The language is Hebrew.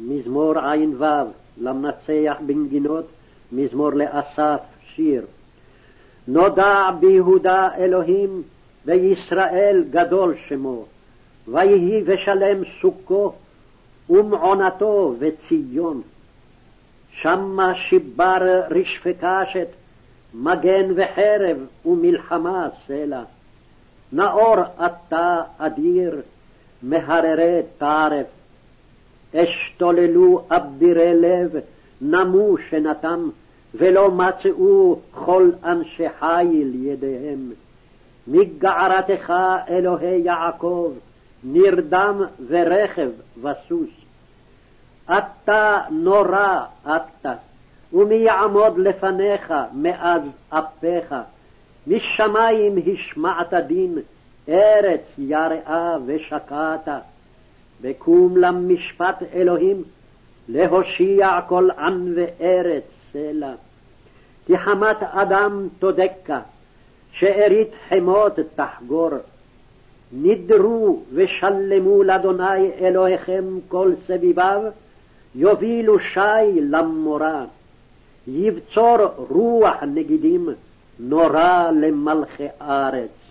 מזמור ע"ו, למנצח בנגינות, מזמור לאסף, שיר. נודע ביהודה אלוהים, וישראל גדול שמו, ויהי ושלם סוכו, ומעונתו וציון. שמה שיבר רשפי קשת, מגן וחרב ומלחמה סלע. נאור אתה אדיר, מהררי טרף. אשתוללו אבירי לב, נמו שנתם, ולא מצאו כל אנשי חיל ידיהם. מגערתך, אלוהי יעקב, נרדם ורכב וסוס. אתה נורא אתה, ומי יעמוד לפניך מאז אפיך? משמיים השמעת דין, ארץ יראה ושקעת. וקום למשפט אלוהים, להושיע כל עם וארץ סלע. כי חמת אדם תודקה, שארית חמות תחגור. נדרו ושלמו לאדוני אלוהיכם כל סביביו, יובילו שי למורה. יבצור רוח נגידים, נורא למלכי ארץ.